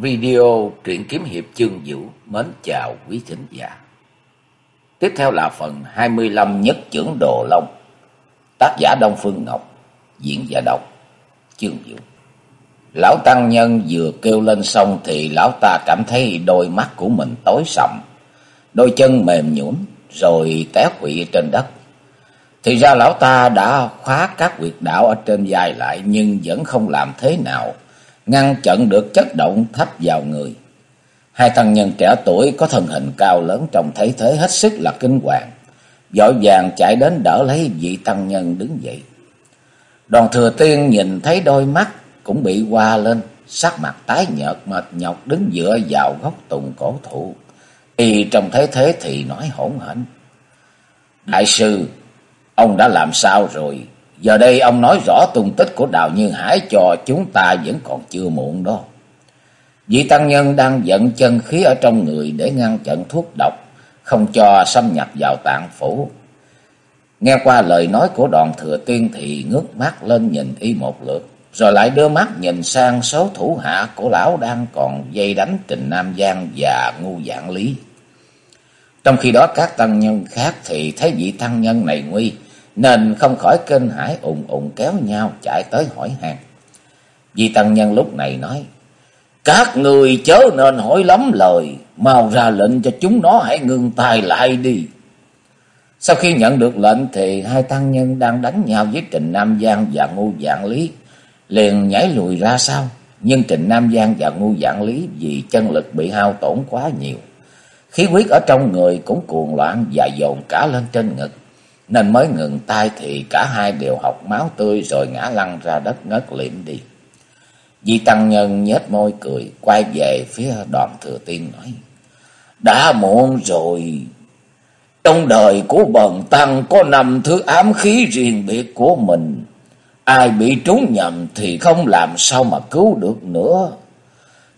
Video truyện kiếm hiệp chương vũ mến chào quý thính giả. Tiếp theo là phần 25 nhất trưởng Đồ Long. Tác giả Đông Phương Ngọc, diễn giả đọc chương vũ. Lão Tăng Nhân vừa kêu lên xong thì lão ta cảm thấy đôi mắt của mình tối sầm. Đôi chân mềm nhũn rồi té quỵ trên đất. Thì ra lão ta đã khóa các quyệt đạo ở trên dài lại nhưng vẫn không làm thế nào ngăn chặn được chất động thấp vào người. Hai tăng nhân trẻ tuổi có thân hình cao lớn trông thấy thế hết sức là kinh hoàng, vội vàng chạy đến đỡ lấy vị tăng nhân đứng dậy. Đoàn thừa tiên nhìn thấy đôi mắt cũng bị hoa lên, sắc mặt tái nhợt mệt nhọc đứng dựa vào góc tùng cổ thụ. Y trông thấy thế thì nói hỗn hển. Đại sư, ông đã làm sao rồi? Giờ đây ông nói rõ tung tích của Đào Như Hải cho chúng ta vẫn còn chưa muộn đó. Vị tăng nhân đang giận chân khí ở trong người để ngăn chặn thuốc độc, không cho xâm nhập vào tạng phủ. Nghe qua lời nói của đoàn thừa tiên thì ngước mắt lên nhìn y một lượt, rồi lại đưa mắt nhìn sang số thủ hạ của lão đang còn dây đánh Trình Nam Giang và Ngu Dạng Lý. Trong khi đó các tăng nhân khác thì thấy vị tăng nhân này nguy, nên không khỏi kinh hãi ùng ùng kéo nhau chạy tới hỏi hàng. Di Tăng Nhân lúc này nói, Các người chớ nên hỏi lắm lời, mau ra lệnh cho chúng nó hãy ngừng tay lại đi. Sau khi nhận được lệnh thì hai tăng nhân đang đánh nhau với Trịnh Nam Giang và Ngô Dạng Lý, liền nhảy lùi ra sau. Nhưng Trịnh Nam Giang và Ngô Dạng Lý vì chân lực bị hao tổn quá nhiều. Khí huyết ở trong người cũng cuồng loạn và dồn cả lên trên ngực nên mới ngừng tay thì cả hai đều học máu tươi rồi ngã lăn ra đất ngất liệm đi. Di Tăng Nhân nhếch môi cười, quay về phía đoàn thừa tiên nói, Đã muộn rồi, trong đời của bần tăng có năm thứ ám khí riêng biệt của mình, ai bị trúng nhầm thì không làm sao mà cứu được nữa.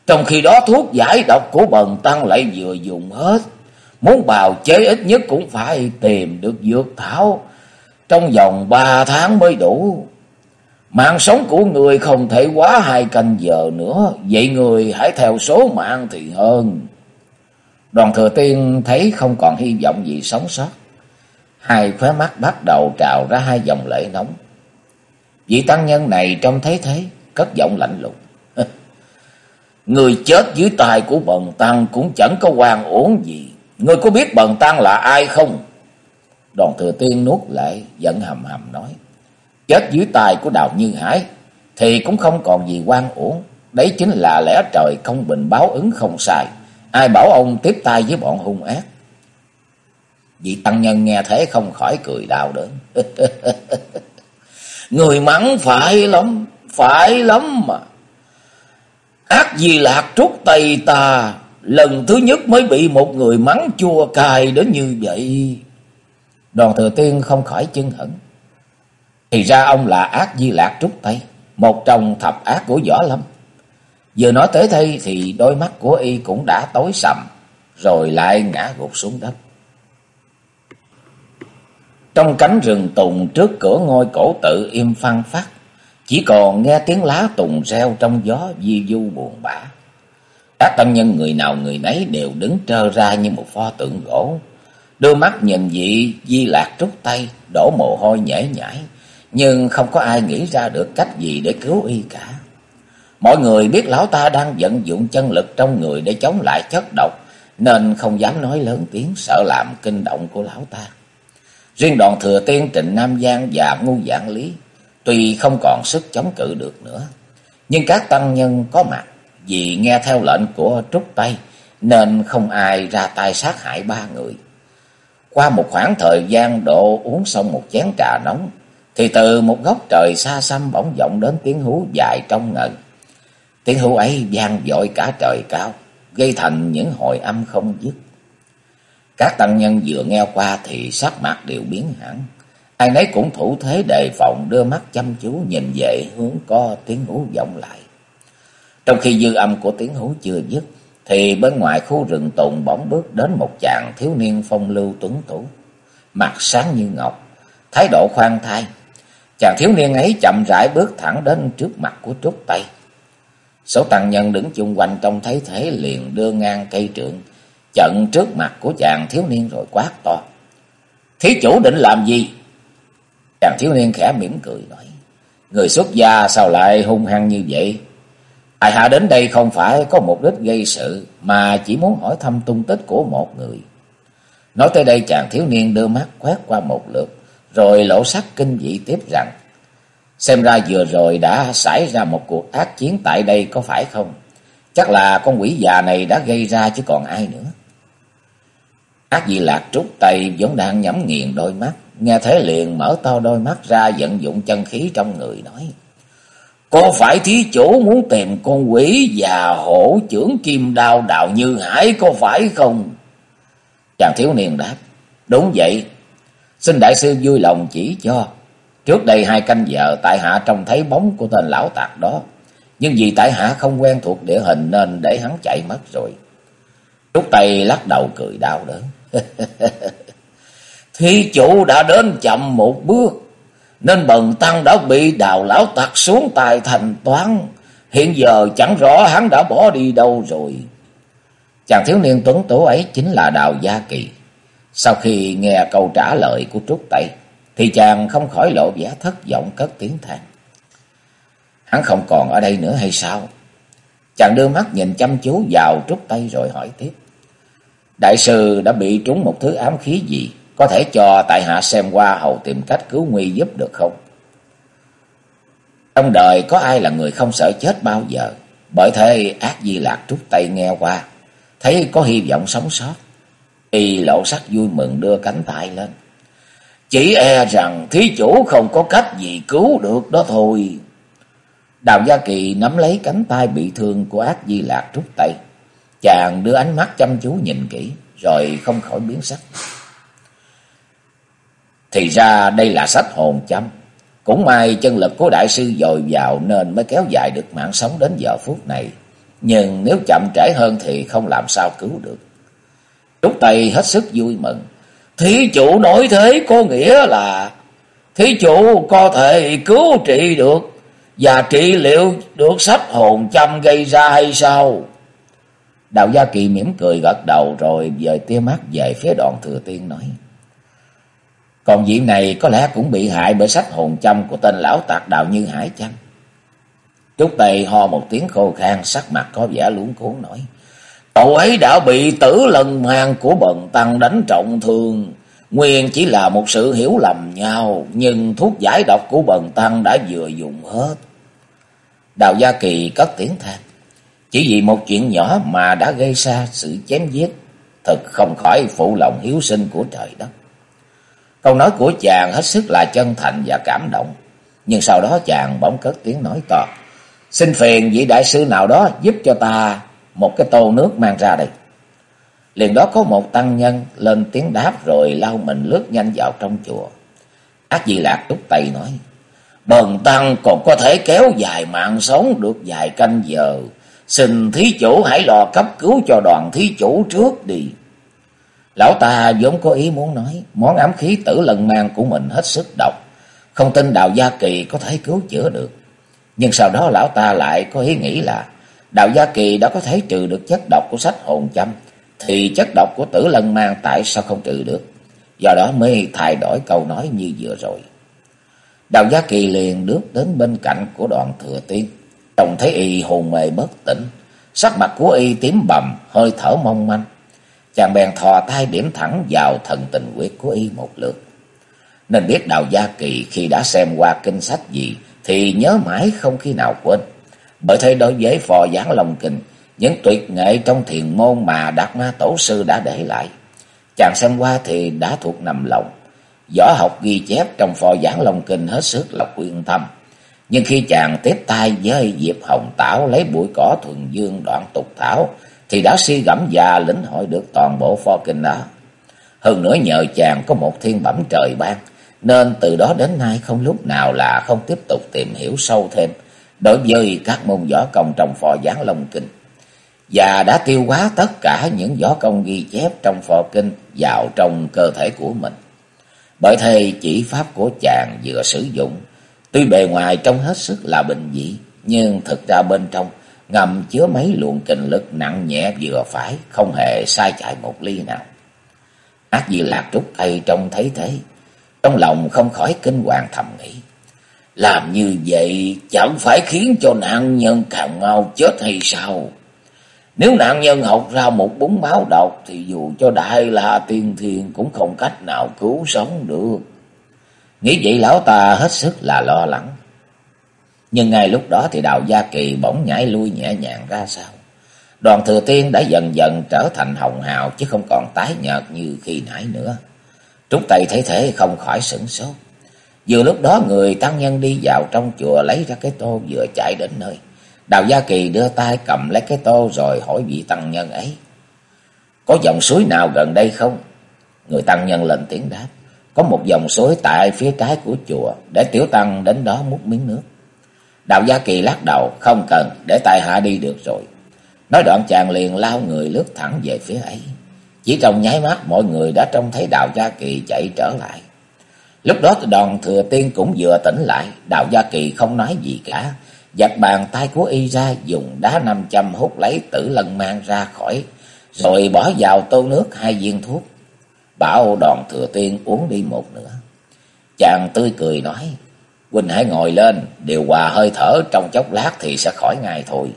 Trong khi đó thuốc giải độc của bần tăng lại vừa dùng hết, Muốn bào chế ít nhất cũng phải tìm được dược thảo trong vòng ba tháng mới đủ. Mạng sống của người không thể quá hai canh giờ nữa, vậy người hãy theo số mạng thì hơn. Đoàn thừa tiên thấy không còn hy vọng gì sống sót. Hai khóe mắt bắt đầu trào ra hai dòng lệ nóng. Vị tăng nhân này trông thấy thế, cất giọng lạnh lùng. Người chết dưới tay của bần tăng cũng chẳng có quan ổn gì. Ngươi có biết bần tăng là ai không? Đoàn thừa tiên nuốt lại, giận hầm hầm nói. Chết dưới tay của Đào Như Hải, thì cũng không còn gì quan uổng. Đấy chính là lẽ trời công bình báo ứng không sai. Ai bảo ông tiếp tay với bọn hung ác? Vị tăng nhân nghe thế không khỏi cười đau đớn. Người mắng phải lắm, phải lắm mà. Ác gì lạc trút tay ta, lần thứ nhất mới bị một người mắng chua cay đến như vậy. Đoàn thừa tiên không khỏi chân hững. Thì ra ông là ác di lạc trúc tay, một trong thập ác của võ lâm. Vừa nói tới đây thì đôi mắt của y cũng đã tối sầm, rồi lại ngã gục xuống đất. Trong cánh rừng tùng trước cửa ngôi cổ tự im phăng phát, chỉ còn nghe tiếng lá tùng reo trong gió di du buồn bã. Các tăng nhân người nào người nấy đều đứng trơ ra như một pho tượng gỗ. Đưa mắt nhìn dị di lạc trút tay, đổ mồ hôi nhễ nhãi. Nhưng không có ai nghĩ ra được cách gì để cứu y cả. Mọi người biết lão ta đang vận dụng chân lực trong người để chống lại chất độc. Nên không dám nói lớn tiếng sợ làm kinh động của lão ta. Riêng đoàn thừa tiên Trịnh Nam Giang và Ngu Giảng Lý tuy không còn sức chống cự được nữa. Nhưng các tăng nhân có mặt vì nghe theo lệnh của Trúc Tây nên không ai ra tay sát hại ba người. Qua một khoảng thời gian độ uống xong một chén trà nóng, thì từ một góc trời xa xăm bỗng vọng đến tiếng hú dài trong ngần. Tiếng hú ấy vang dội cả trời cao, gây thành những hồi âm không dứt. Các tăng nhân vừa nghe qua thì sắc mặt đều biến hẳn. Ai nấy cũng thủ thế đề phòng đưa mắt chăm chú nhìn về hướng có tiếng hú vọng lại. Trong khi dư âm của tiếng hú chưa dứt, thì bên ngoài khu rừng tùng bỗng bước đến một chàng thiếu niên phong lưu tuấn tú, mặt sáng như ngọc, thái độ khoan thai. Chàng thiếu niên ấy chậm rãi bước thẳng đến trước mặt của Trúc Tây. Số tăng nhân đứng chung quanh trong thấy thế liền đưa ngang cây trượng, chận trước mặt của chàng thiếu niên rồi quát to. Thí chủ định làm gì? Chàng thiếu niên khẽ mỉm cười nói. Người xuất gia sao lại hung hăng như vậy? Tại hạ đến đây không phải có mục đích gây sự, mà chỉ muốn hỏi thăm tung tích của một người. Nói tới đây chàng thiếu niên đưa mắt quét qua một lượt, rồi lộ sắc kinh dị tiếp rằng. Xem ra vừa rồi đã xảy ra một cuộc ác chiến tại đây có phải không? Chắc là con quỷ già này đã gây ra chứ còn ai nữa. Ác dị lạc trút tay vẫn đang nhắm nghiền đôi mắt. Nghe thế liền mở to đôi mắt ra vận dụng chân khí trong người nói. Có phải thí chủ muốn tìm con quỷ và hổ trưởng kim đao đạo như hải có phải không? Chàng thiếu niên đáp. Đúng vậy. Xin đại sư vui lòng chỉ cho. Trước đây hai canh giờ tại hạ trông thấy bóng của tên lão tạc đó. Nhưng vì tại hạ không quen thuộc địa hình nên để hắn chạy mất rồi. Trúc Tây lắc đầu cười đau đớn. Thí chủ đã đến chậm một bước. Nên bần tăng đã bị đào lão tạc xuống tài thành toán. Hiện giờ chẳng rõ hắn đã bỏ đi đâu rồi. Chàng thiếu niên tuấn tố ấy chính là Đào Gia Kỳ. Sau khi nghe câu trả lời của Trúc Tây, thì chàng không khỏi lộ vẻ thất vọng cất tiếng than. Hắn không còn ở đây nữa hay sao? Chàng đưa mắt nhìn chăm chú vào Trúc Tây rồi hỏi tiếp. Đại sư đã bị trúng một thứ ám khí gì? Có thể cho tại hạ xem qua hầu tìm cách cứu nguy giúp được không? Trong đời có ai là người không sợ chết bao giờ? Bởi thế ác di lạc Trúc tay nghe qua thấy có hy vọng sống sót. Y lộ sắc vui mừng đưa cánh tay lên. Chỉ e rằng thí chủ không có cách gì cứu được đó thôi. Đào Gia Kỳ nắm lấy cánh tay bị thương của ác di lạc trúc tay. Chàng đưa ánh mắt chăm chú nhìn kỹ, rồi không khỏi biến sắc. Thì ra đây là sách hồn châm. Cũng may chân lực của đại sư dồi dào nên mới kéo dài được mạng sống đến giờ phút này. Nhưng nếu chậm trễ hơn thì không làm sao cứu được. Trúc Tây hết sức vui mừng. Thí chủ nói thế có nghĩa là, thí chủ có thể cứu trị được và trị liệu được sách hồn châm gây ra hay sao? Đạo Gia Kỳ mỉm cười gật đầu rồi dời tia mắt về phía đoàn thừa tiên nói. Còn vị này có lẽ cũng bị hại bởi sách hồn châm của tên lão tạc đạo như hải chăng? Trúc Tây ho một tiếng khô khan, sắc mặt có vẻ luống cuốn nổi. Cậu ấy đã bị tử lần mang của bần tăng đánh trọng thương. Nguyên chỉ là một sự hiểu lầm nhau, nhưng thuốc giải độc của bần tăng đã vừa dùng hết. Đào Gia Kỳ cất tiếng than. Chỉ vì một chuyện nhỏ mà đã gây ra sự chém giết, thật không khỏi phụ lòng hiếu sinh của trời đất. Câu nói của chàng hết sức là chân thành và cảm động, nhưng sau đó chàng bỗng cất tiếng nói to. Xin phiền vị đại sư nào đó giúp cho ta một cái tô nước mang ra đây. Liền đó có một tăng nhân lên tiếng đáp rồi lao mình lướt nhanh vào trong chùa. Ác dị lạc túc tay nói. Bần tăng còn có thể kéo dài mạng sống được vài canh giờ. Xin thí chủ hãy lo cấp cứu cho đoàn thí chủ trước đi. Lão ta vốn có ý muốn nói. Món ám khí tử lần mang của mình hết sức độc. Không tin đào gia kỳ có thể cứu chữa được. Nhưng sau đó lão ta lại có ý nghĩ là Đạo Gia Kỳ đã có thể trừ được chất độc của sách hồn châm, Thì chất độc của tử lân mang tại sao không trừ được Do đó mới thay đổi câu nói như vừa rồi Đạo Gia Kỳ liền bước đến bên cạnh của đoàn thừa tiên Trông thấy y hồn mê bất tỉnh, Sắc mặt của y tím bầm, Hơi thở mong manh Chàng bèn thò tay điểm thẳng vào thần tình quyết của y một lượt Nên biết Đạo Gia Kỳ khi đã xem qua kinh sách gì thì nhớ mãi không khi nào quên. Bởi thế đối với phò giảng lòng kinh, những tuyệt nghệ trong thiền môn mà Đạt Ma Tổ Sư đã để lại. Chàng xem qua thì đã thuộc nằm lòng. Võ học ghi chép trong phò giảng lòng kinh hết sức là quyên tâm. Nhưng khi chàng tiếp tay với Diệp Hồng Tảo lấy bụi cỏ thuần dương đoạn tục thảo, thì đã suy gẫm và lĩnh hội được toàn bộ pho kinh đó. Hơn nữa nhờ chàng có một thiên bẩm trời ban, nên từ đó đến nay không lúc nào là không tiếp tục tìm hiểu sâu thêm đối với các môn võ công trong phò gián long kinh. Và đã tiêu hóa tất cả những võ công ghi chép trong phò kinh vào trong cơ thể của mình. Bởi thế chỉ pháp của chàng vừa sử dụng, tuy bề ngoài trông hết sức là bình dị, nhưng thực ra bên trong ngầm chứa mấy luồng kinh lực nặng nhẹ vừa phải, không hề sai chạy một ly nào. Ác Di Lạc Trúc tay trông thấy thế, trong lòng không khỏi kinh hoàng thầm nghĩ. Làm như vậy chẳng phải khiến cho nạn nhân càng mau chết hay sao? Nếu nạn nhân học ra một bún báo độc thì dù cho đại la tiên thiên cũng không cách nào cứu sống được. Nghĩ vậy lão ta hết sức là lo lắng. Nhưng ngay lúc đó thì đào gia kỳ bỗng nhảy lui nhẹ nhàng ra sau. Đoàn thừa tiên đã dần dần trở thành hồng hào, chứ không còn tái nhợt như khi nãy nữa. Trúc Tây thấy thế không khỏi sửng sốt. Vừa lúc đó người tăng nhân đi vào trong chùa lấy ra cái tô vừa chạy đến nơi. Đào Gia Kỳ đưa tay cầm lấy cái tô rồi hỏi vị tăng nhân ấy. Có dòng suối nào gần đây không? Người tăng nhân lên tiếng đáp. Có một dòng suối tại phía trái của chùa, để tiểu tăng đến đó múc miếng nước. Đào Gia Kỳ lắc đầu, không cần, để tại hạ đi được rồi. Nói đoạn chàng liền lao người lướt thẳng về phía ấy. Chỉ trong nháy mắt mọi người đã trông thấy Đào Gia Kỳ chạy trở lại. Lúc đó đoàn thừa tiên cũng vừa tỉnh lại, Đào Gia Kỳ không nói gì cả. Giặt bàn tay của y ra dùng đá năm trăm hút lấy tử lân mang ra khỏi, rồi bỏ vào tô nước hai viên thuốc. Bảo đoàn thừa tiên uống đi một nữa. Chàng tươi cười nói, Huynh hãy ngồi lên, điều hòa hơi thở trong chốc lát thì sẽ khỏi ngay thôi.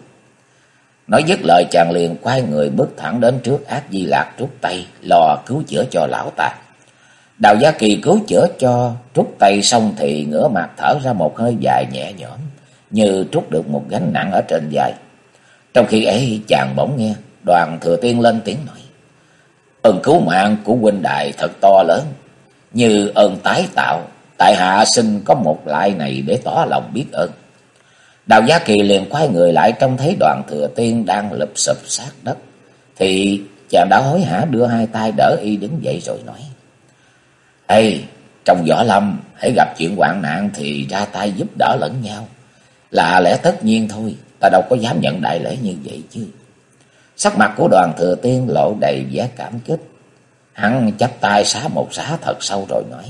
Nói dứt lời chàng liền quay người bước thẳng đến trước ác di lạc trúc tay, lò cứu chữa cho lão ta. Đào Gia Kỳ cứu chữa cho trúc tay xong thì ngửa mặt thở ra một hơi dài nhẹ nhõm, như trút được một gánh nặng ở trên vai. Trong khi ấy chàng bỗng nghe đoàn thừa tiên lên tiếng nói. Ơn cứu mạng của huynh đại thật to lớn, như ơn tái tạo, tại hạ xin có một lại này để tỏ lòng biết ơn. Đào Gia Kỳ liền quay người lại trông thấy đoàn thừa tiên đang lụp sụp sát đất. Thì chàng đã hối hả đưa hai tay đỡ y đứng dậy rồi nói. Ê, trong võ lâm, hãy gặp chuyện hoạn nạn thì ra tay giúp đỡ lẫn nhau. Là lẽ tất nhiên thôi, ta đâu có dám nhận đại lễ như vậy chứ. Sắc mặt của đoàn thừa tiên lộ đầy vẻ cảm kích. Hắn chắp tay xá một xá thật sâu rồi nói.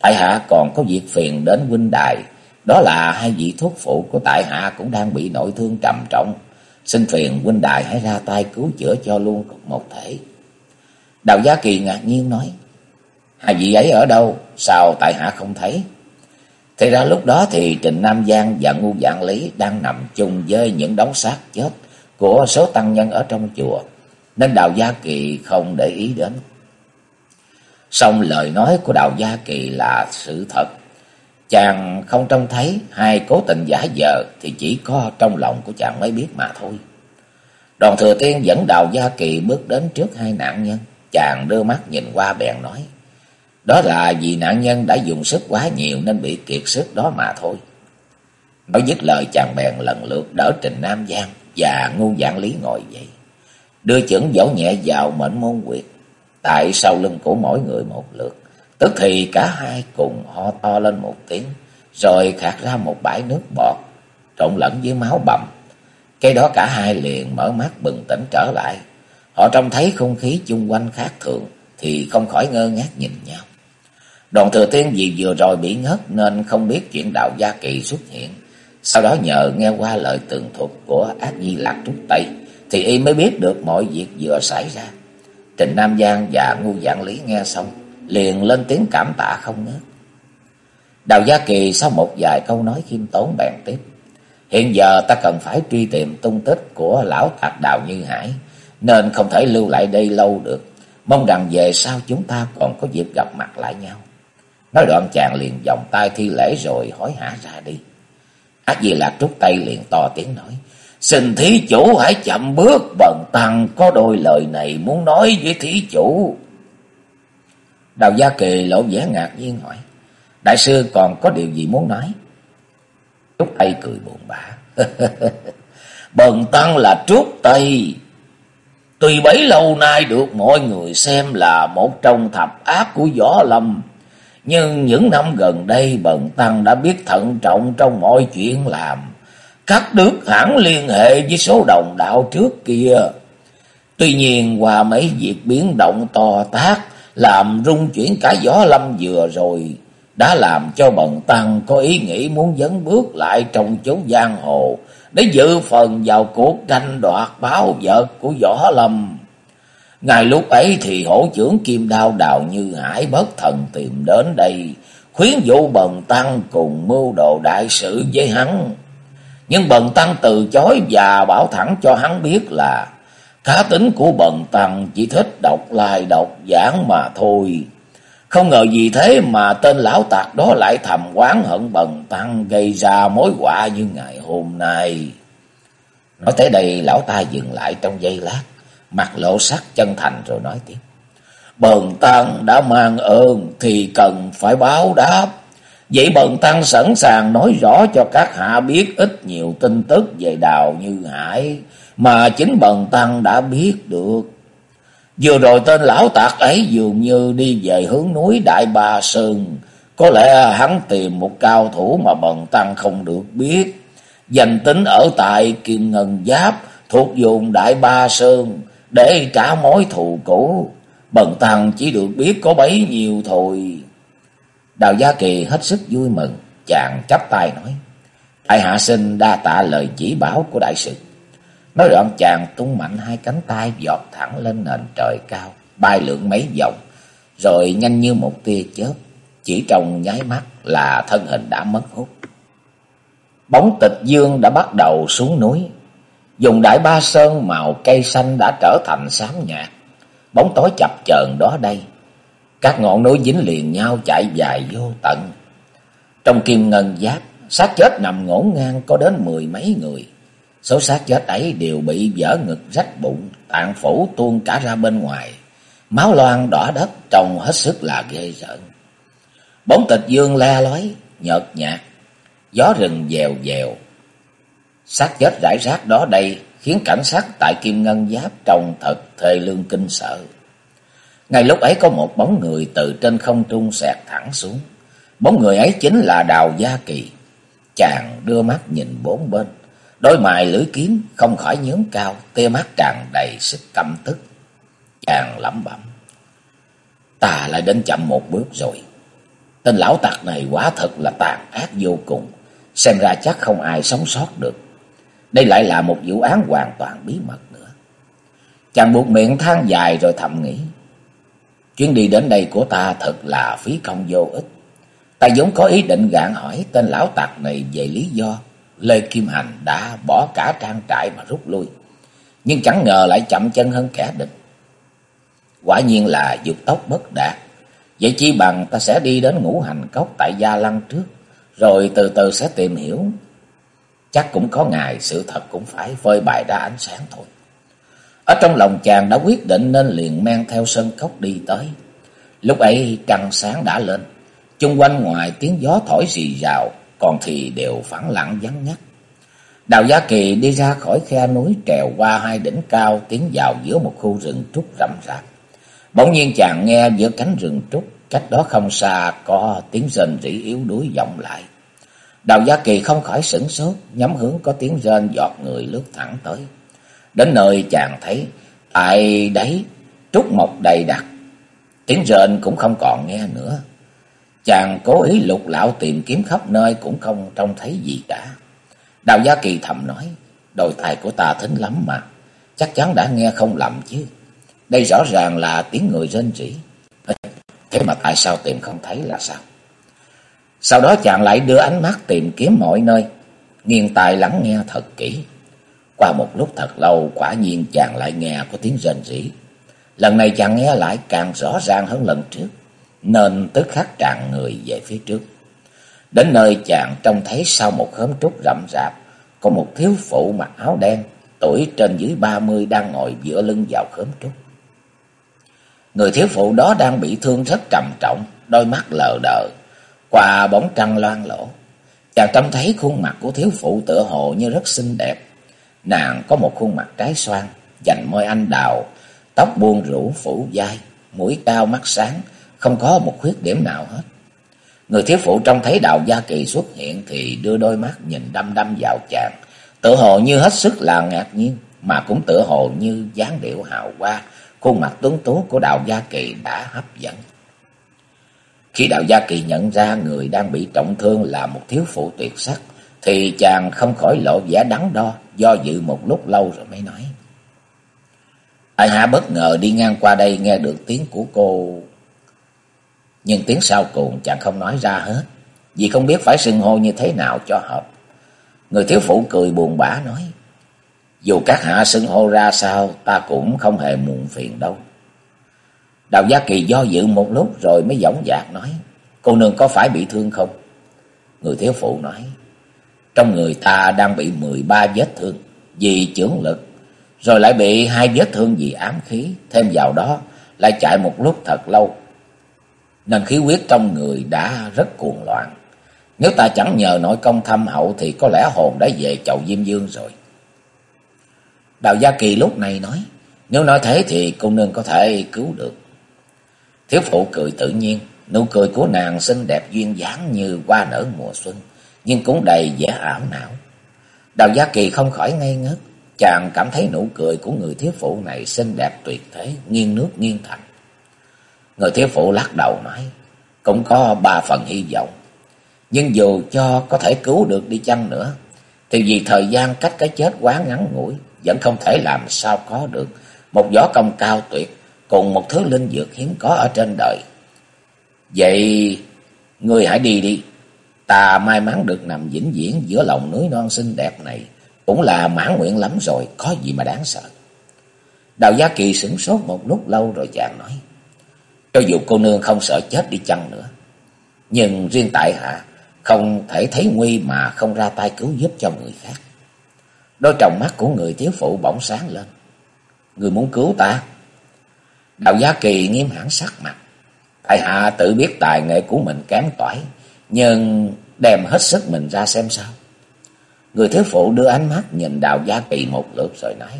Tại hạ còn có việc phiền đến huynh đài. Đó là hai vị thuốc phụ của tại hạ cũng đang bị nội thương trầm trọng. Xin phiền huynh đài hãy ra tay cứu chữa cho luôn một thể. Đào Gia Kỳ ngạc nhiên nói. Hai vị ấy ở đâu? Sao tại hạ không thấy? Thì ra lúc đó thì Trịnh Nam Giang và Ngu Dạng Lý đang nằm chung với những đống xác chết của số tăng nhân ở trong chùa. Nên Đào Gia Kỳ không để ý đến. Xong lời nói của Đào Gia Kỳ là sự thật. Chàng không trông thấy hai cố tình giả vờ thì chỉ có trong lòng của chàng mới biết mà thôi. Đoàn thừa tiên dẫn Đào Gia Kỳ bước đến trước hai nạn nhân. Chàng đưa mắt nhìn qua bèn nói. Đó là vì nạn nhân đã dùng sức quá nhiều nên bị kiệt sức đó mà thôi. Nói dứt lời, chàng bèn lần lượt đỡ Trình Nam Giang và ngu dạng lý ngồi dậy. Đưa chưởng dỗ nhẹ vào mệnh môn quyệt tại sau lưng của mỗi người một lượt. Tức thì cả hai cùng ho to lên một tiếng, rồi khạc ra một bãi nước bọt, trộn lẫn với máu bầm. Cái đó cả hai liền mở mắt bừng tỉnh trở lại. Họ trông thấy không khí chung quanh khác thường, thì không khỏi ngơ ngác nhìn nhau. Đoàn thừa tiên vì vừa rồi bị ngất nên không biết chuyện đạo gia kỳ xuất hiện. Sau đó nhờ nghe qua lời tường thuật của ác di lạc trúc Tây, thì y mới biết được mọi việc vừa xảy ra. Trình Nam Giang và Ngu Dạng Lý nghe xong, liền lên tiếng cảm tạ không ngớt. Đào Gia Kỳ sau một vài câu nói khiêm tốn bèn tiếp. Hiện giờ ta cần phải truy tìm tung tích của lão tạc đào Như Hải, nên không thể lưu lại đây lâu được. Mong rằng về sau chúng ta còn có dịp gặp mặt lại nhau. Nói đoạn chàng liền vòng tay thi lễ rồi hỏi hả ra đi. Ác gì là trúc tay liền to tiếng nói. Xin thí chủ hãy chậm bước, bần tăng có đôi lời này muốn nói với thí chủ. Đào Gia Kỳ lộ vẻ ngạc nhiên hỏi. Đại sư còn có điều gì muốn nói? Trúc Tây cười buồn bã. bần tăng là Trúc Tây. Tuy bấy lâu nay được mọi người xem là một trong thập ác của võ lâm. Nhưng những năm gần đây bần tăng đã biết thận trọng trong mọi chuyện làm cắt đứt hẳn liên hệ với số đồng đạo trước kia. Tuy nhiên qua mấy việc biến động to tác làm rung chuyển cả gió lâm vừa rồi đã làm cho bần tăng có ý nghĩ muốn dấn bước lại trong chốn giang hồ để dự phần vào cuộc tranh đoạt báo vật của Võ Lâm. ngày lúc ấy thì hổ trưởng Kim Đao Đào Như Hải bất thần tìm đến đây, khuyến dụ Bần Tăng cùng mưu đồ đại sự với hắn. Nhưng Bần Tăng từ chối và bảo thẳng cho hắn biết là cá tính của Bần Tăng chỉ thích đọc lai đọc giảng mà thôi. Không ngờ gì thế mà tên lão tạc đó lại thầm quán hận Bần Tăng gây ra mối họa như ngày hôm nay. Nói tới đây lão ta dừng lại trong giây lát, mặt lộ sắc chân thành rồi nói tiếp. Bần Tăng đã mang ơn thì cần phải báo đáp. Vậy Bần Tăng sẵn sàng nói rõ cho các hạ biết ít nhiều tin tức về Đào Như Hải mà chính Bần Tăng đã biết được. Vừa rồi tên lão tạc ấy dường như đi về hướng núi Đại Ba Sơn. Có lẽ hắn tìm một cao thủ mà Bần Tăng không được biết. Danh tính ở tại Kim Ngân Giáp thuộc vùng Đại Ba Sơn, để trả mối thù cũ. Bần Tăng chỉ được biết có bấy nhiêu thôi. Đào Gia Kỳ hết sức vui mừng, chàng chắp tay nói. Tại hạ sinh đa tạ lời chỉ bảo của đại sư. Nói đoạn chàng tung mạnh hai cánh tay giọt thẳng lên nền trời cao, bay lượn mấy vòng, rồi nhanh như một tia chớp, chỉ trong nháy mắt là thân hình đã mất hút. Bóng tịch dương đã bắt đầu xuống núi, dùng đại ba sơn màu cây xanh đã trở thành xám nhạt, bóng tối chập chờn đó đây. Các ngọn núi dính liền nhau chạy dài vô tận. Trong kim ngân giáp, xác chết nằm ngổn ngang có đến mười mấy người. Số xác chết ấy đều bị vỡ ngực rách bụng, tạng phủ tuôn cả ra bên ngoài. Máu loang đỏ đất trông hết sức là ghê rợn. Bóng tịch dương le lói, nhợt nhạt, gió rừng dèo dèo. Xác chết rải rác đó đây khiến cảnh sát tại Kim Ngân Giáp trông thật thê lương kinh sợ. Ngay lúc ấy có một bóng người từ trên không trung xẹt thẳng xuống. Bóng người ấy chính là Đào Gia Kỳ. Chàng đưa mắt nhìn bốn bên. Đôi mày lưỡi kiếm không khỏi nhướng cao, tia mắt tràn đầy sức căm tức. Chàng lẩm bẩm. Ta lại đến chậm một bước rồi. Tên lão tặc này quả thật là tàn ác vô cùng. Xem ra chắc không ai sống sót được. Đây lại là một vụ án hoàn toàn bí mật nữa. Chàng buộc miệng than dài rồi thầm nghĩ. Chuyến đi đến đây của ta thật là phí công vô ích. Ta vốn có ý định gạn hỏi tên lão tặc này về lý do. Lê Kim Hành đã bỏ cả trang trại mà rút lui. Nhưng chẳng ngờ lại chậm chân hơn kẻ địch. Quả nhiên là dục tốc bất đạt. Vậy chi bằng ta sẽ đi đến ngũ hành cốc tại Gia Lăng trước. Rồi từ từ sẽ tìm hiểu. Chắc cũng có ngày sự thật cũng phải phơi bày ra ánh sáng thôi. Ở trong lòng chàng đã quyết định nên liền men theo sân cốc đi tới. Lúc ấy trăng sáng đã lên. Chung quanh ngoài tiếng gió thổi rì rào còn thì đều phẳng lặng vắng ngắt. Đào Gia Kỳ đi ra khỏi khe núi trèo qua hai đỉnh cao tiến vào giữa một khu rừng trúc rậm rạp. Bỗng nhiên chàng nghe giữa cánh rừng trúc, cách đó không xa có tiếng rên rỉ yếu đuối vọng lại. Đào Gia Kỳ không khỏi sửng sốt, nhắm hướng có tiếng rên giọt người lướt thẳng tới. Đến nơi chàng thấy, tại đấy trúc mộc đầy đặc, tiếng rên cũng không còn nghe nữa. Chàng cố ý lục lạo tìm kiếm khắp nơi cũng không trông thấy gì cả. Đào Gia Kỳ thầm nói, đôi tai của ta thính lắm mà, chắc chắn đã nghe không lầm chứ. Đây rõ ràng là tiếng người rên rỉ. Thế mà tại sao tìm không thấy là sao? Sau đó chàng lại đưa ánh mắt tìm kiếm mọi nơi, nghiêng tai lắng nghe thật kỹ. Qua một lúc thật lâu, quả nhiên chàng lại nghe có tiếng rên rỉ. Lần này chàng nghe lại càng rõ ràng hơn lần trước nên tức khắc tràn người về phía trước. Đến nơi chàng trông thấy sau một khóm trúc rậm rạp, có một thiếu phụ mặc áo đen, tuổi trên dưới ba mươi đang ngồi dựa lưng vào khóm trúc. Người thiếu phụ đó đang bị thương rất trầm trọng, đôi mắt lờ đờ, qua bóng trăng loang lỗ. Chàng trông thấy khuôn mặt của thiếu phụ tựa hồ như rất xinh đẹp. Nàng có một khuôn mặt trái xoan, dành môi anh đào, tóc buông rủ phủ vai, mũi cao mắt sáng, không có một khuyết điểm nào hết. Người thiếu phụ trông thấy đạo gia kỳ xuất hiện thì đưa đôi mắt nhìn đăm đăm vào chàng, tự hồ như hết sức là ngạc nhiên, mà cũng tự hồ như dáng điệu hào hoa, khuôn mặt tuấn tú của đạo gia kỳ đã hấp dẫn. Khi đạo gia kỳ nhận ra người đang bị trọng thương là một thiếu phụ tuyệt sắc, thì chàng không khỏi lộ vẻ đắn đo, do dự một lúc lâu rồi mới nói. Ai hạ bất ngờ đi ngang qua đây nghe được tiếng của cô. Nhưng tiếng sau cùng chàng không nói ra hết, vì không biết phải xưng hô như thế nào cho hợp. Người thiếu phụ cười buồn bã nói, dù các hạ xưng hô ra sao, ta cũng không hề muộn phiền đâu. Đào Gia Kỳ do dự một lúc rồi mới dõng dạc nói, cô nương có phải bị thương không? Người thiếu phụ nói, trong người ta đang bị mười ba vết thương vì chưởng lực, rồi lại bị hai vết thương vì ám khí, thêm vào đó lại chạy một lúc thật lâu. Nên khí huyết trong người đã rất cuồng loạn. Nếu ta chẳng nhờ nội công thâm hậu thì có lẽ hồn đã về chậu Diêm Dương rồi. Đào Gia Kỳ lúc này nói, nếu nói thế thì cô nương có thể cứu được. Thiếu phụ cười tự nhiên, nụ cười của nàng xinh đẹp duyên dáng như hoa nở mùa xuân, nhưng cũng đầy vẻ ảo não. Đào Gia Kỳ không khỏi ngây ngất, chàng cảm thấy nụ cười của người thiếu phụ này xinh đẹp tuyệt thế, nghiêng nước nghiêng thành. Người thiếu phụ lắc đầu nói, cũng có ba phần hy vọng. Nhưng dù cho có thể cứu được đi chăng nữa, thì vì thời gian cách cái chết quá ngắn ngủi, vẫn không thể làm sao có được một võ công cao tuyệt cùng một thứ linh dược hiếm có ở trên đời. Vậy ngươi hãy đi đi. Ta may mắn được nằm vĩnh viễn giữa lòng núi non xinh đẹp này. Cũng là mãn nguyện lắm rồi, có gì mà đáng sợ. Đào Gia Kỳ sửng sốt một lúc lâu rồi chàng nói. Cho dù cô nương không sợ chết đi chăng nữa. Nhưng riêng tại hạ không thể thấy nguy mà không ra tay cứu giúp cho người khác. Đôi tròng mắt của người thiếu phụ bỗng sáng lên. Người muốn cứu ta? đào Giá Kỳ nghiêm hẳn sắc mặt. Tại hạ tự biết tài nghệ của mình kém toải, nhưng đem hết sức mình ra xem sao. Người thiếu phụ đưa ánh mắt nhìn Đào Gia Kỳ một lượt rồi nói.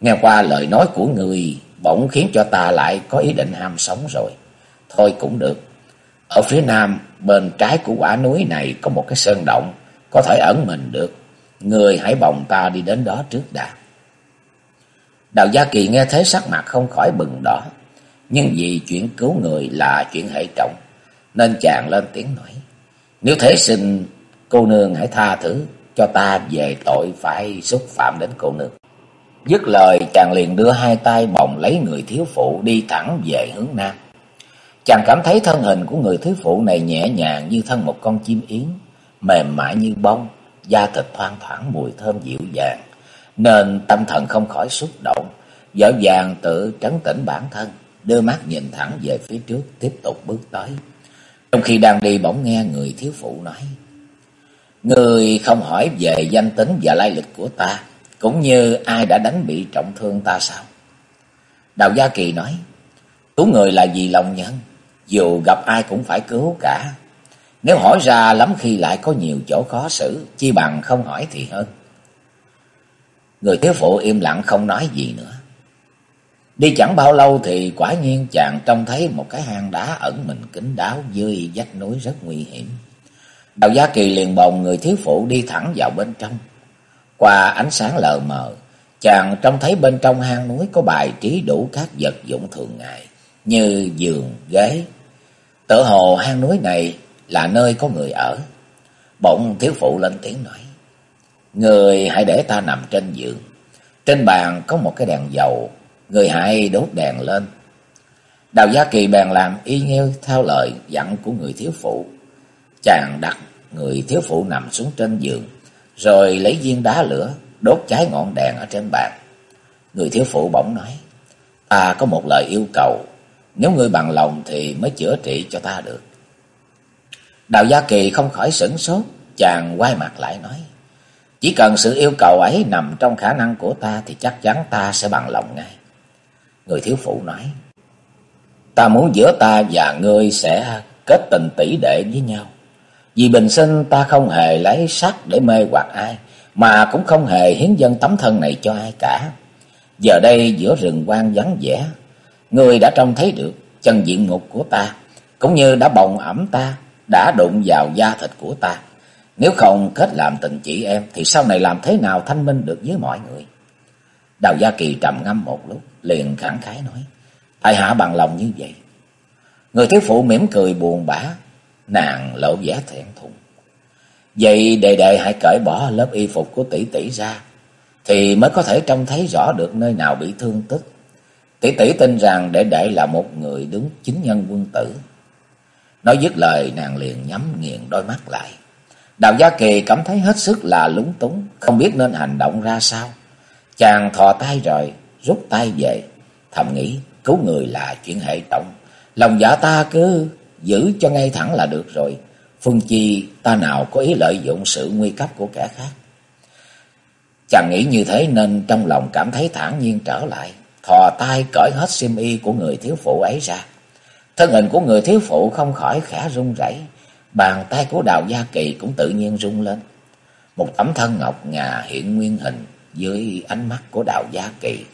Nghe qua lời nói của người bỗng khiến cho ta lại có ý định ham sống rồi. Thôi cũng được. Ở phía nam, bên trái của quả núi này có một cái sơn động, có thể ẩn mình được. Người hãy bồng ta đi đến đó trước đã. Đào Gia Kỳ nghe thế sắc mặt không khỏi bừng đỏ. Nhưng vì chuyện cứu người là chuyện hệ trọng. Nên chàng lên tiếng nói. Nếu thế xin cô nương hãy tha thứ cho ta về tội phải xúc phạm đến cô nương. Dứt lời chàng liền đưa hai tay bồng lấy người thiếu phụ đi thẳng về hướng nam. Chàng cảm thấy thân hình của người thiếu phụ này nhẹ nhàng như thân một con chim yến, mềm mại như bông, da thịt thoang thoảng mùi thơm dịu dàng, nên tâm thần không khỏi xúc động, dở dàng tự trấn tĩnh bản thân, đưa mắt nhìn thẳng về phía trước tiếp tục bước tới. Trong khi đang đi bỗng nghe người thiếu phụ nói, Người không hỏi về danh tính và lai lịch của ta, cũng như ai đã đánh bị trọng thương ta sao? Đào Gia Kỳ nói, cứu người là vì lòng nhân, dù gặp ai cũng phải cứu cả. Nếu hỏi ra lắm khi lại có nhiều chỗ khó xử, chi bằng không hỏi thì hơn. Người thiếu phụ im lặng không nói gì nữa. Đi chẳng bao lâu thì quả nhiên chàng trông thấy một cái hang đá ẩn mình kín đáo dưới vách núi rất nguy hiểm. Đào Gia Kỳ liền bồng người thiếu phụ đi thẳng vào bên trong. Qua ánh sáng lờ mờ, chàng trông thấy bên trong hang núi có bài trí đủ các vật dụng thường ngày như giường, ghế. Tự hồ hang núi này là nơi có người ở. Bỗng thiếu phụ lên tiếng nói. Người hãy để ta nằm trên giường. Trên bàn có một cái đèn dầu. Người hãy đốt đèn lên. Đào Gia Kỳ bèn làm y như theo lời dặn của người thiếu phụ. Chàng đặt người thiếu phụ nằm xuống trên giường. Rồi lấy viên đá lửa, đốt cháy ngọn đèn ở trên bàn. Người thiếu phụ bỗng nói. Ta có một lời yêu cầu. Nếu ngươi bằng lòng thì mới chữa trị cho ta được. Đào Gia Kỳ không khỏi sửng sốt. Chàng quay mặt lại nói. Chỉ cần sự yêu cầu ấy nằm trong khả năng của ta thì chắc chắn ta sẽ bằng lòng ngay. Người thiếu phụ nói. Ta muốn giữa ta và ngươi sẽ kết tình tỷ đệ với nhau. Vì bình sinh ta không hề lấy sắc để mê hoặc ai, mà cũng không hề hiến dân tấm thân này cho ai cả. Giờ đây giữa rừng quang vắng vẻ, ngươi đã trông thấy được chân diện mục của ta, cũng như đã bồng ẩm ta, đã đụng vào da thịt của ta. Nếu không kết làm tình chị em thì sau này làm thế nào thanh minh được với mọi người? Đào Gia Kỳ trầm ngâm một lúc, liền khẳng khái nói, tại hạ bằng lòng như vậy. Người thiếu phụ mỉm cười buồn bã, nàng lộ vẻ thẹn thùng. Vậy đệ đệ hãy cởi bỏ lớp y phục của tỷ tỷ ra, thì mới có thể trông thấy rõ được nơi nào bị thương tích. Tỷ tỷ tin rằng đệ đệ là một người đúng chính nhân quân tử. Nói dứt lời nàng liền nhắm nghiền đôi mắt lại. Đào Gia Kỳ cảm thấy hết sức là lúng túng, không biết nên hành động ra sao. Chàng thò tay rồi, rút tay về, thầm nghĩ cứu người là chuyện hệ trọng. Lòng dạ ta cứ giữ cho ngay thẳng là được rồi. Phương chi ta nào có ý lợi dụng sự nguy cấp của kẻ khác. Chàng nghĩ như thế nên trong lòng cảm thấy thản nhiên trở lại. Thò tay cởi hết xiêm y của người thiếu phụ ấy ra. Thân hình của người thiếu phụ không khỏi khẽ run rẩy, bàn tay của Đào Gia Kỳ cũng tự nhiên rung lên. Một tấm thân ngọc ngà hiện nguyên hình dưới ánh mắt của Đào Gia Kỳ.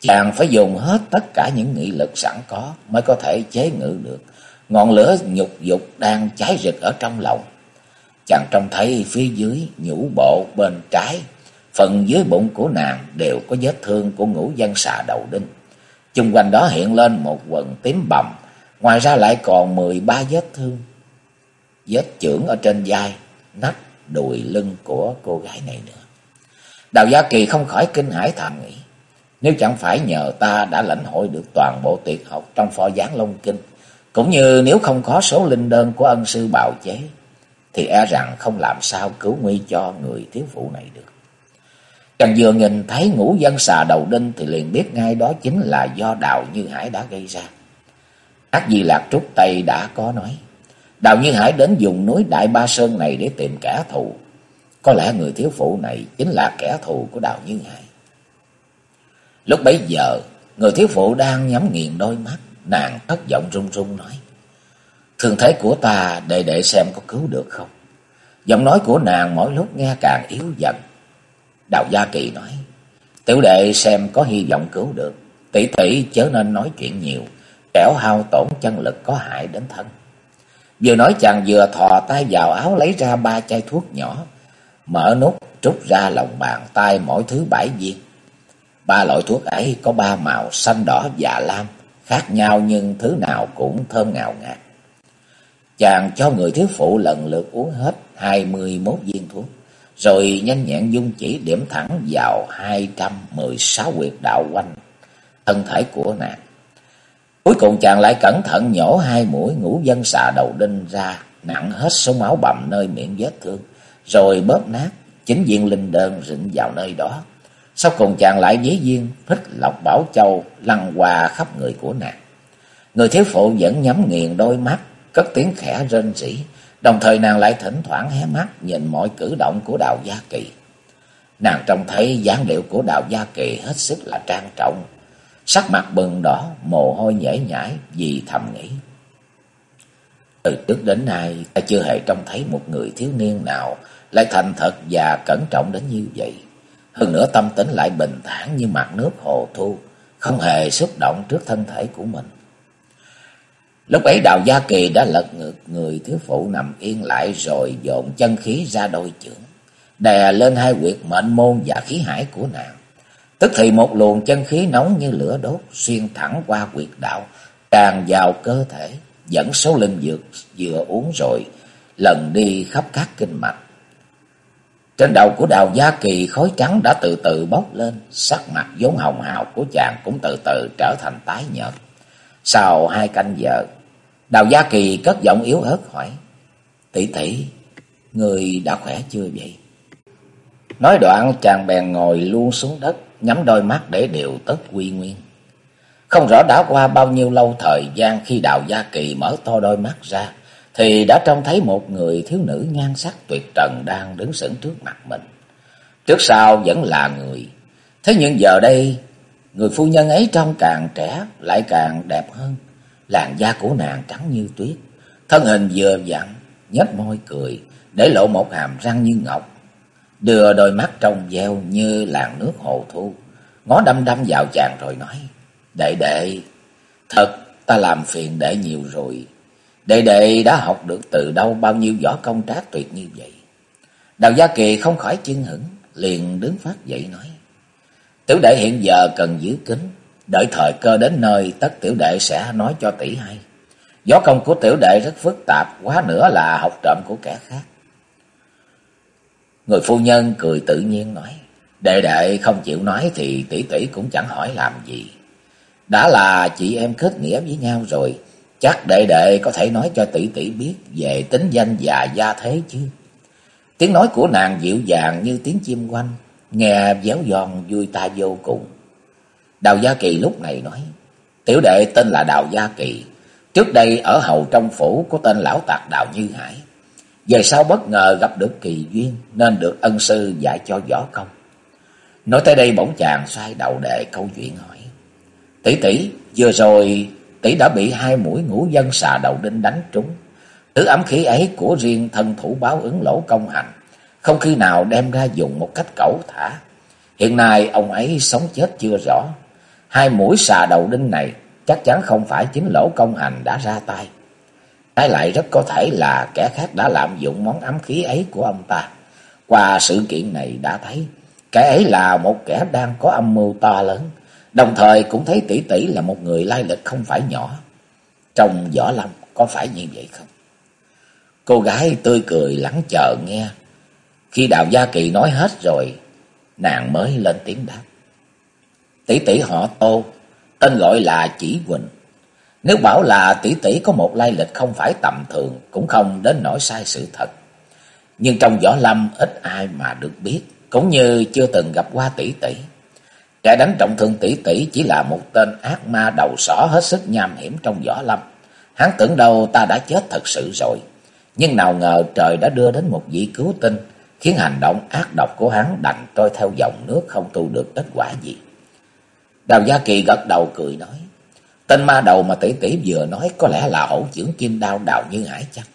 Chàng phải dùng hết tất cả những nghị lực sẵn có mới có thể chế ngự được. Ngọn lửa nhục dục đang cháy rực ở trong lòng. Chàng trông thấy phía dưới nhũ bộ bên trái, phần dưới bụng của nàng đều có vết thương của ngũ dân xà đầu đinh. Chung quanh đó hiện lên một quần tím bầm, ngoài ra lại còn mười ba vết thương. Vết chưởng ở trên vai, nách, đùi lưng của cô gái này nữa. Đào Gia Kỳ không khỏi kinh hãi thầm nghĩ. Nếu chẳng phải nhờ ta đã lãnh hội được toàn bộ tuyệt học trong phò gián Long Kinh, cũng như nếu không có số linh đơn của ân sư bào chế, thì e rằng không làm sao cứu nguy cho người thiếu phụ này được. Trần vừa nhìn thấy ngũ dân xà đầu đinh thì liền biết ngay đó chính là do Đào Như Hải đã gây ra. Ác Di Lạc Trúc Tây đã có nói, Đào Như Hải đến dùng núi Đại Ba Sơn này để tìm kẻ thù. Có lẽ người thiếu phụ này chính là kẻ thù của Đào Như Hải. Lúc bấy giờ, người thiếu phụ đang nhắm nghiền đôi mắt, nàng thất giọng run run nói. Thương thế của ta để để xem có cứu được không. Giọng nói của nàng mỗi lúc nghe càng yếu dần. Đào Gia Kỳ nói, tiểu đệ xem có hy vọng cứu được, tỷ tỷ chớ nên nói chuyện nhiều, kẻo hao tổn chân lực có hại đến thân. Vừa nói chàng vừa thò tay vào áo lấy ra ba chai thuốc nhỏ, mở nút trút ra lòng bàn tay mỗi thứ bảy viên. Ba loại thuốc ấy có ba màu xanh đỏ và lam, khác nhau nhưng thứ nào cũng thơm ngào ngạt. Chàng cho người thiếu phụ lần lượt uống hết hai mươi mốt viên thuốc, rồi nhanh nhẹn dung chỉ điểm thẳng vào hai trăm mười sáu quyệt đạo quanh thân thể của nàng. Cuối cùng chàng lại cẩn thận nhổ hai mũi ngũ dân xà đầu đinh ra, nặng hết số máu bầm nơi miệng vết thương, rồi bóp nát, chính viên linh đơn rịnh vào nơi đó. Sau cùng chàng lại dí viên, phích lọc bảo châu, lăn qua khắp người của nàng. Người thiếu phụ vẫn nhắm nghiền đôi mắt, cất tiếng khẽ rên rỉ, đồng thời nàng lại thỉnh thoảng hé mắt nhìn mọi cử động của Đào Gia Kỳ. Nàng trông thấy dáng điệu của Đào Gia Kỳ hết sức là trang trọng, sắc mặt bừng đỏ, mồ hôi nhễ nhãi vì thầm nghĩ. Từ trước đến nay ta chưa hề trông thấy một người thiếu niên nào lại thành thật và cẩn trọng đến như vậy. Hơn nữa tâm tính lại bình thản như mặt nước hồ thu, không hề xúc động trước thân thể của mình. Lúc ấy Đào Gia Kỳ đã lật ngược người thiếu phụ nằm yên lại rồi dồn chân khí ra đôi chưởng, đè lên hai quyệt mệnh môn và khí hải của nàng. Tức thì một luồng chân khí nóng như lửa đốt xuyên thẳng qua quyệt đạo, tràn vào cơ thể, dẫn số linh dược vừa uống rồi, lần đi khắp các kinh mạch. Trên đầu của Đào Gia Kỳ khói trắng đã từ từ bốc lên, sắc mặt vốn hồng hào của chàng cũng từ từ trở thành tái nhợt. Sau hai canh giờ, Đào Gia Kỳ cất giọng yếu ớt hỏi, tỷ tỷ, người đã khỏe chưa vậy? Nói đoạn chàng bèn ngồi luôn xuống đất, nhắm đôi mắt để điều tất quy nguyên. Không rõ đã qua bao nhiêu lâu thời gian khi Đào Gia Kỳ mở to đôi mắt ra, thì đã trông thấy một người thiếu nữ nhan sắc tuyệt trần đang đứng sững trước mặt mình. Trước sau vẫn là người. Thế nhưng giờ đây, người phu nhân ấy trông càng trẻ, lại càng đẹp hơn. Làn da của nàng trắng như tuyết, thân hình vừa dặn, nhếch môi cười, để lộ một hàm răng như ngọc. Đưa đôi mắt trong veo như làn nước hồ thu, ngó đâm đâm vào chàng rồi nói, Đệ đệ, thật ta làm phiền đệ nhiều rồi, Đệ đệ đã học được từ đâu bao nhiêu võ công trác tuyệt như vậy. Đào Gia Kỳ không khỏi chưng hững, liền đứng phát dậy nói. Tiểu đệ hiện giờ cần giữ kính, đợi thời cơ đến nơi tất tiểu đệ sẽ nói cho tỷ hay. Võ công của tiểu đệ rất phức tạp, quá nữa là học trộm của kẻ khác. Người phu nhân cười tự nhiên nói. Đệ đệ không chịu nói thì tỷ tỷ cũng chẳng hỏi làm gì. Đã là chị em kết nghĩa với nhau rồi. Chắc đệ đệ có thể nói cho tỷ tỷ biết về tính danh và gia thế chứ. Tiếng nói của nàng dịu dàng như tiếng chim quanh, nghe véo giòn vui ta vô cùng. Đào Gia Kỳ lúc này nói, tiểu đệ tên là Đào Gia Kỳ, trước đây ở hầu trong phủ có tên lão tạc Đào Như Hải. Về sau bất ngờ gặp được kỳ duyên nên được ân sư dạy cho võ công. Nói tới đây bỗng chàng xoay đầu đề câu chuyện hỏi. Tỷ tỷ, vừa rồi tỷ đã bị hai mũi ngũ dân xà đầu đinh đánh trúng. Thứ ấm khí ấy của riêng thân thủ báo ứng lỗ công hành, không khi nào đem ra dùng một cách cẩu thả. Hiện nay ông ấy sống chết chưa rõ. Hai mũi xà đầu đinh này chắc chắn không phải chính lỗ công hành đã ra tay. Trái lại rất có thể là kẻ khác đã lạm dụng món ấm khí ấy của ông ta. Qua sự kiện này đã thấy, kẻ ấy là một kẻ đang có âm mưu to lớn, đồng thời cũng thấy tỷ tỷ là một người lai lịch không phải nhỏ. Trong võ lâm có phải như vậy không? Cô gái tươi cười lắng chờ nghe. Khi Đào Gia Kỳ nói hết rồi, nàng mới lên tiếng đáp. Tỷ tỷ họ Tô, tên gọi là Chỉ Quỳnh. Nếu bảo là tỷ tỷ có một lai lịch không phải tầm thường, cũng không đến nỗi sai sự thật. Nhưng trong võ lâm ít ai mà được biết, cũng như chưa từng gặp qua tỷ tỷ. Kẻ đánh trọng thương tỷ tỷ chỉ là một tên ác ma đầu sỏ hết sức nham hiểm trong võ lâm. Hắn tưởng đâu ta đã chết thật sự rồi. Nhưng nào ngờ trời đã đưa đến một vị cứu tinh, khiến hành động ác độc của hắn đành trôi theo dòng nước không tu được kết quả gì. Đào Gia Kỳ gật đầu cười nói, tên ma đầu mà tỷ tỷ vừa nói có lẽ là hổ trưởng kim đao đào như hải chắc.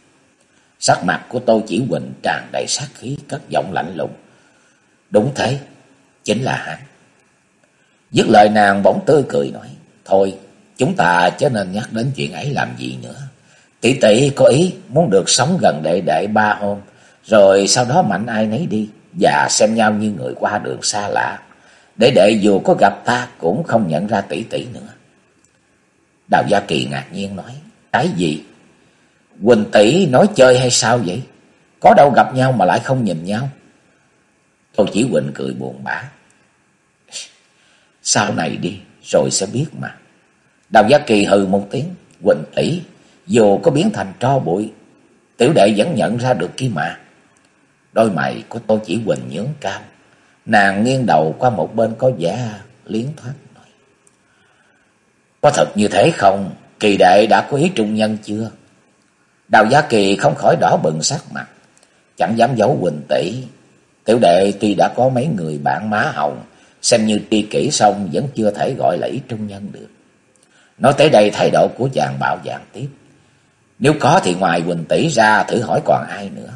Sắc mặt của Tô Chỉ Huỳnh tràn đầy sát khí, cất giọng lạnh lùng. Đúng thế, chính là hắn. Dứt lời nàng bỗng tươi cười nói, thôi, chúng ta chớ nên nhắc đến chuyện ấy làm gì nữa. Tỷ tỷ có ý muốn được sống gần đệ đệ ba hôm, rồi sau đó mạnh ai nấy đi, và xem nhau như người qua đường xa lạ. Để đệ dù có gặp ta cũng không nhận ra tỷ tỷ nữa. Đào Gia Kỳ ngạc nhiên nói, cái gì? Quỳnh tỷ nói chơi hay sao vậy? Có đâu gặp nhau mà lại không nhìn nhau? tôi Chỉ Quỳnh cười buồn bã. Sau này đi, rồi sẽ biết mà. Đào Gia Kỳ hừ một tiếng, Quỳnh tỷ dù có biến thành tro bụi, tiểu đệ vẫn nhận ra được kia mà. Đôi mày của tôi Chỉ Quỳnh nhướng cao, nàng nghiêng đầu qua một bên có vẻ liến thoát nói. Có thật như thế không? Kỳ đệ đã có ý trung nhân chưa? Đào Gia Kỳ không khỏi đỏ bừng sắc mặt, chẳng dám giấu Quỳnh tỷ. Tiểu đệ tuy đã có mấy người bạn má hồng, xem như tri kỷ xong vẫn chưa thể gọi là ý trung nhân được. Nói tới đây thái độ của chàng bạo dạng tiếp. Nếu có thì ngoài Quỳnh tỷ ra thử hỏi còn ai nữa.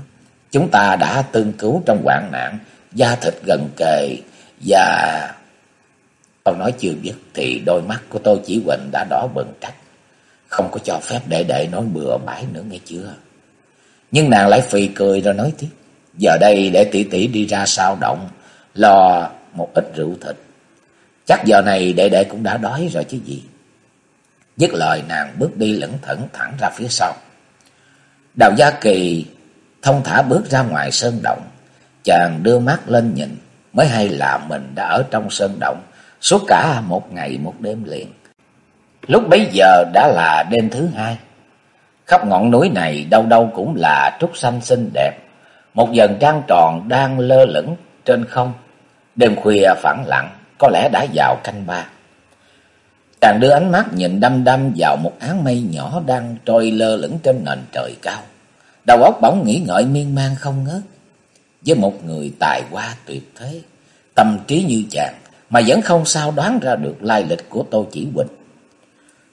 Chúng ta đã tương cứu trong hoạn nạn, da thịt gần kề và... Câu nói chưa dứt thì đôi mắt của tôi chỉ Quỳnh đã đỏ bừng trách. Không có cho phép đệ đệ nói bừa bãi nữa nghe chưa. Nhưng nàng lại phì cười rồi nói tiếp. Giờ đây để tỷ tỷ đi ra sao động, lo một ít rượu thịt. Chắc giờ này đệ đệ cũng đã đói rồi chứ gì. Dứt lời nàng bước đi lững thững thẳng ra phía sau. Đào Gia Kỳ thông thả bước ra ngoài sơn động. Chàng đưa mắt lên nhìn, mới hay là mình đã ở trong sơn động suốt cả một ngày một đêm liền. Lúc bấy giờ đã là đêm thứ hai. Khắp ngọn núi này đâu đâu cũng là trúc xanh xinh đẹp. Một dần trăng tròn đang lơ lửng trên không. Đêm khuya phẳng lặng, có lẽ đã vào canh ba. Chàng đưa ánh mắt nhìn đăm đăm vào một áng mây nhỏ đang trôi lơ lửng trên nền trời cao. Đầu óc bỗng nghĩ ngợi miên man không ngớt. Với một người tài hoa tuyệt thế, tâm trí như chàng mà vẫn không sao đoán ra được lai lịch của Tô Chỉ Huỳnh.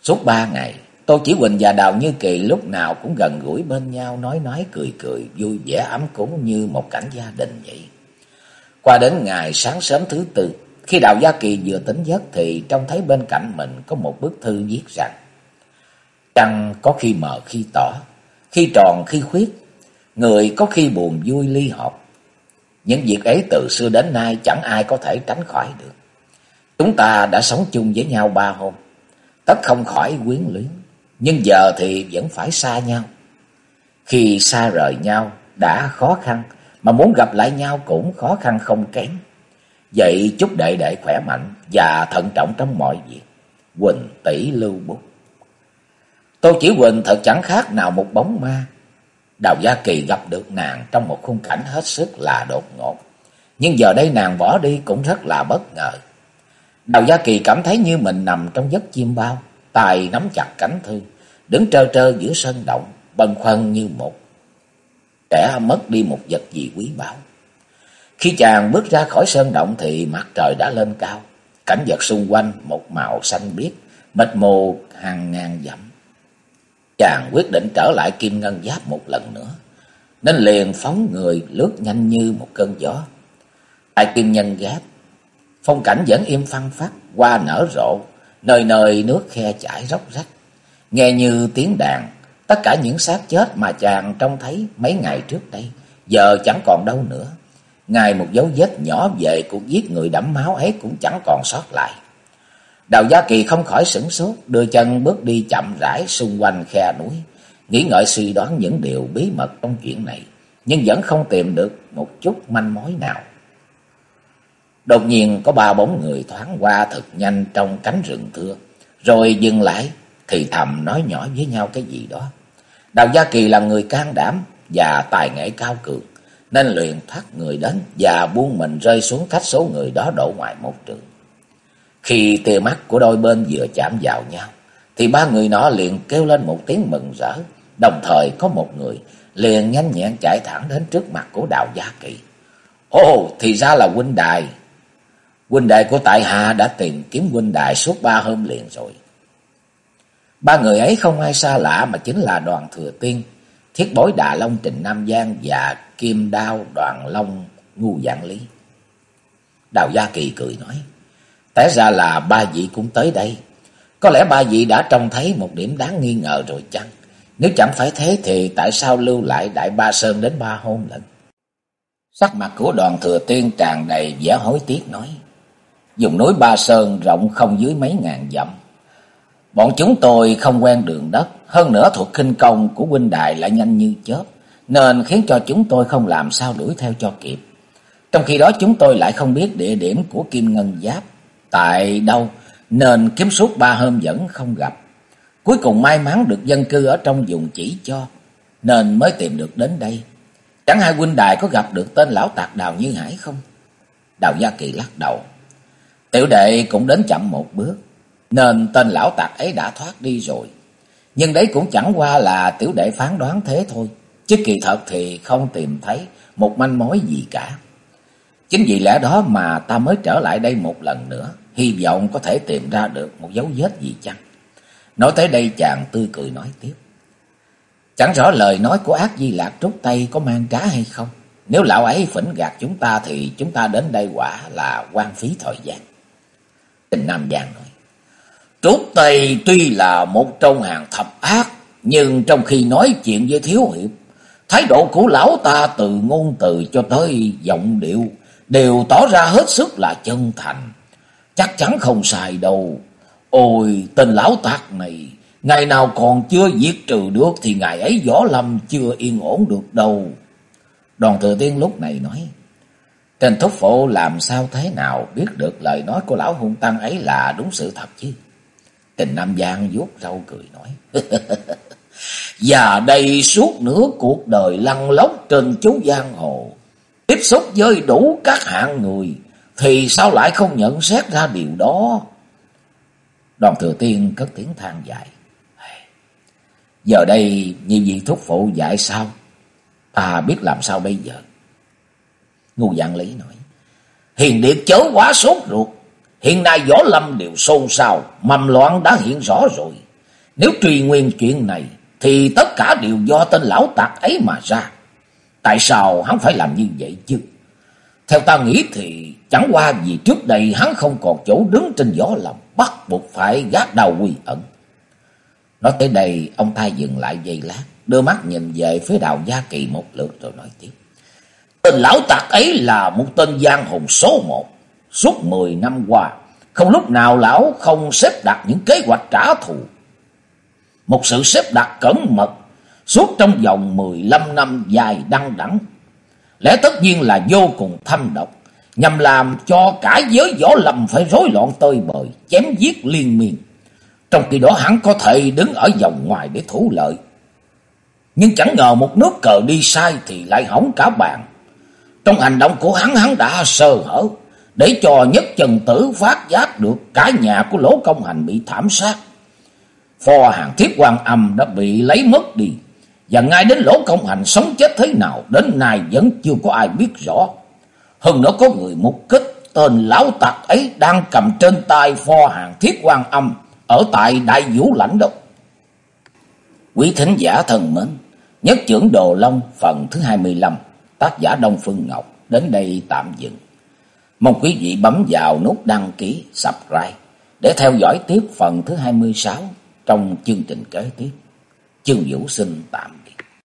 Suốt ba ngày, Tô Chỉ Huỳnh và Đào Như Kỳ lúc nào cũng gần gũi bên nhau nói nói cười cười, vui vẻ ấm cúng như một cảnh gia đình vậy. Qua đến ngày sáng sớm thứ tư, khi Đạo Gia Kỳ vừa tỉnh giấc thì trông thấy bên cạnh mình có một bức thư viết rằng Trăng có khi mờ khi tỏ, khi tròn khi khuyết, người có khi buồn vui ly hợp. Những việc ấy từ xưa đến nay chẳng ai có thể tránh khỏi được. Chúng ta đã sống chung với nhau ba hôm, tất không khỏi quyến luyến, nhưng giờ thì vẫn phải xa nhau. Khi xa rời nhau đã khó khăn, mà muốn gặp lại nhau cũng khó khăn không kém. Vậy chúc đệ đệ khỏe mạnh và thận trọng trong mọi việc. Quỳnh tỷ lưu bút. Tô Chỉ Quỳnh thật chẳng khác nào một bóng ma. Đào Gia Kỳ gặp được nàng trong một khung cảnh hết sức là đột ngột. Nhưng giờ đây nàng bỏ đi cũng rất là bất ngờ. Đào Gia Kỳ cảm thấy như mình nằm trong giấc chim bao, tay nắm chặt cánh thư, đứng trơ trơ giữa sân động, bần khoăn như một kẻ mất đi một vật gì quý báu. Khi chàng bước ra khỏi sơn động thì mặt trời đã lên cao, cảnh vật xung quanh một màu xanh biếc, mịt mù hàng ngàn dặm. Chàng quyết định trở lại kim ngân giáp một lần nữa, nên liền phóng người lướt nhanh như một cơn gió. Tại kim nhân giáp, phong cảnh vẫn im phăng phát, hoa nở rộ, nơi nơi nước khe chảy róc rách, nghe như tiếng đàn. Tất cả những xác chết mà chàng trông thấy mấy ngày trước đây, giờ chẳng còn đâu nữa. Ngài một dấu vết nhỏ về cuộc giết người đẫm máu ấy cũng chẳng còn sót lại. Đào Gia Kỳ không khỏi sửng sốt, đưa chân bước đi chậm rãi xung quanh khe núi, nghĩ ngợi suy đoán những điều bí mật trong chuyện này, nhưng vẫn không tìm được một chút manh mối nào. Đột nhiên có ba bóng người thoáng qua thật nhanh trong cánh rừng thưa, rồi dừng lại thì thầm nói nhỏ với nhau cái gì đó. Đào Gia Kỳ là người can đảm và tài nghệ cao cường, nên liền thoát người đến và buông mình rơi xuống cách số người đó đổ ngoài một trường. Khi tia mắt của đôi bên vừa chạm vào nhau, thì ba người nó liền kêu lên một tiếng mừng rỡ, đồng thời có một người liền nhanh nhẹn chạy thẳng đến trước mặt của Đào Gia Kỳ. Ồ, thì ra là huynh đài. Huynh đài của tại hạ đã tìm kiếm huynh đài suốt ba hôm liền rồi. Ba người ấy không ai xa lạ mà chính là đoàn thừa tiên, thiết bối Đà Long Trình Nam Giang và Kim Đao đoàn Long Ngu Dạng Lý. Đào Gia Kỳ cười nói, té ra là ba vị cũng tới đây. Có lẽ ba vị đã trông thấy một điểm đáng nghi ngờ rồi chăng? Nếu chẳng phải thế thì tại sao lưu lại Đại Ba Sơn đến ba hôm lần? Sắc mặt của đoàn thừa tiên tràn đầy vẻ hối tiếc nói. Dùng núi Ba Sơn rộng không dưới mấy ngàn dặm. Bọn chúng tôi không quen đường đất, hơn nữa thuộc kinh công của huynh đài lại nhanh như chớp, nên khiến cho chúng tôi không làm sao đuổi theo cho kịp. Trong khi đó chúng tôi lại không biết địa điểm của Kim Ngân Giáp, tại đâu, nên kiếm suốt ba hôm vẫn không gặp. Cuối cùng may mắn được dân cư ở trong vùng chỉ cho, nên mới tìm được đến đây. Chẳng hai huynh đài có gặp được tên lão tạc Đào Như Hải không? Đào Gia Kỳ lắc đầu. Tiểu đệ cũng đến chậm một bước, nên tên lão tạc ấy đã thoát đi rồi. Nhưng đấy cũng chẳng qua là tiểu đệ phán đoán thế thôi, chứ kỳ thật thì không tìm thấy một manh mối gì cả. Chính vì lẽ đó mà ta mới trở lại đây một lần nữa, hy vọng có thể tìm ra được một dấu vết gì chăng. Nói tới đây chàng tươi cười nói tiếp. Chẳng rõ lời nói của ác di lạc trúc tay có mang trá hay không. Nếu lão ấy phỉnh gạt chúng ta thì chúng ta đến đây quả là quan phí thời gian. Tình Nam Giang nói. Trúc Tây tuy là một trong hàng thập ác, nhưng trong khi nói chuyện với Thiếu Hiệp, thái độ của lão ta từ ngôn từ cho tới giọng điệu đều tỏ ra hết sức là chân thành. Chắc chắn không sai đâu. Ôi, tên lão tạc này, ngày nào còn chưa diệt trừ được thì ngày ấy võ lâm chưa yên ổn được đâu. Đoàn thừa tiên lúc này nói, Trên thúc phổ làm sao thế nào biết được lời nói của lão hung tăng ấy là đúng sự thật chứ? Tình Nam Giang vuốt râu cười nói. Và đây suốt nửa cuộc đời lăn lóc trên chú giang hồ. Tiếp xúc với đủ các hạng người. Thì sao lại không nhận xét ra điều đó? Đoàn thừa tiên cất tiếng than dài. Giờ đây như vị thúc phụ dạy sao? Ta biết làm sao bây giờ? Ngu dạng lý nói. Hiền điệp chớ quá sốt ruột. Hiện nay võ lâm đều xôn xao, mầm loạn đã hiện rõ rồi. Nếu truy nguyên chuyện này, thì tất cả đều do tên lão tạc ấy mà ra. Tại sao hắn phải làm như vậy chứ? Theo ta nghĩ thì chẳng qua vì trước đây hắn không còn chỗ đứng trên võ lâm, bắt buộc phải gác đầu quy ẩn. Nói tới đây, ông ta dừng lại giây lát, đưa mắt nhìn về phía đào Gia Kỳ một lượt rồi nói tiếp. Tên lão tạc ấy là một tên giang hùng số một. Suốt mười năm qua, không lúc nào lão không xếp đặt những kế hoạch trả thù. Một sự xếp đặt cẩn mật suốt trong vòng mười lăm năm dài đăng đẳng. lẽ tất nhiên là vô cùng thâm độc, nhằm làm cho cả giới võ lâm phải rối loạn tơi bời, chém giết liên miên. Trong khi đó hắn có thể đứng ở vòng ngoài để thủ lợi. Nhưng chẳng ngờ một nước cờ đi sai thì lại hỏng cả bàn. Trong hành động của hắn hắn đã sơ hở, để cho nhất trần tử phát giác được cả nhà của lỗ công hành bị thảm sát. Phò hàng thiết quan âm đã bị lấy mất đi. Và ngay đến lỗ công hành sống chết thế nào đến nay vẫn chưa có ai biết rõ. Hơn nữa có người mục kích tên lão tặc ấy đang cầm trên tay pho hàng thiết quan âm ở tại Đại Vũ Lãnh Đốc. Quý thính giả thần mến, nhất trưởng Đồ Long phần thứ 25, tác giả Đông Phương Ngọc đến đây tạm dừng. Mong quý vị bấm vào nút đăng ký, subscribe để theo dõi tiếp phần thứ 26 trong chương trình kế tiếp. Chương Vũ xin tạm